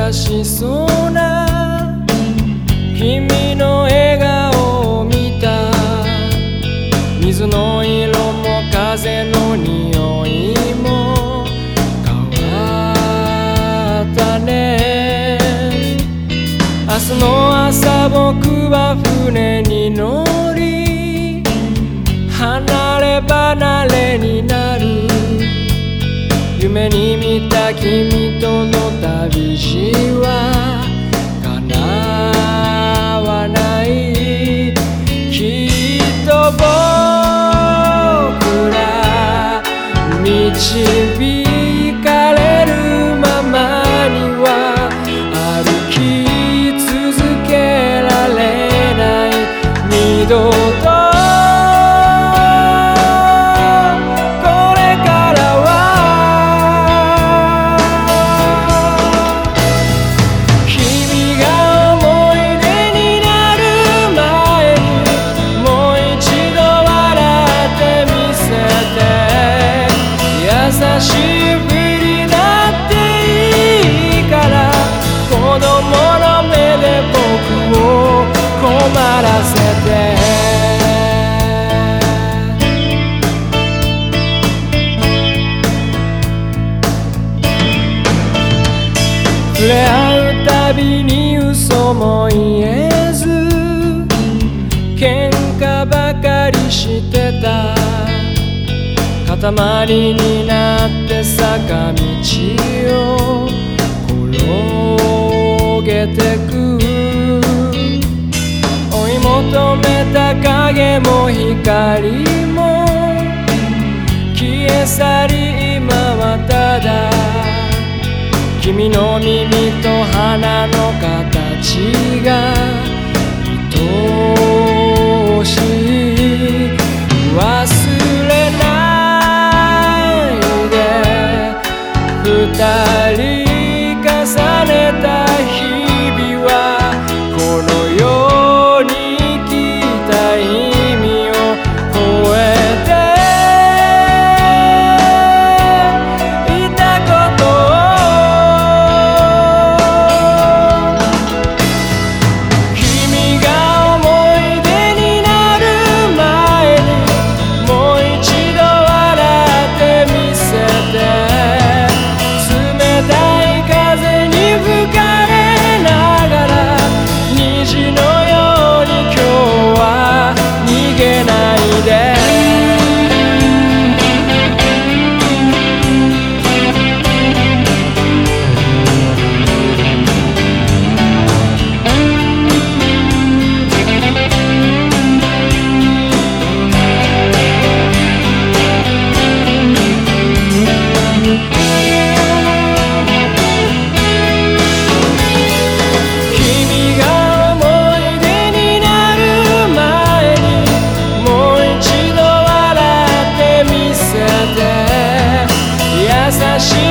こではみ出しそうな君の笑顔を見た。水の色も風の匂いも変わったね。明日の朝僕は船に乗り離れ離れになる。夢に見た君との旅路 hoje. 触れ合うたびに嘘も言えず喧嘩ばかりしてた。塊になって坂道を転げてく。追い求めた影も光も消え去り今はただ君の耳と鼻の形が愛おしい忘れないで二人 you know she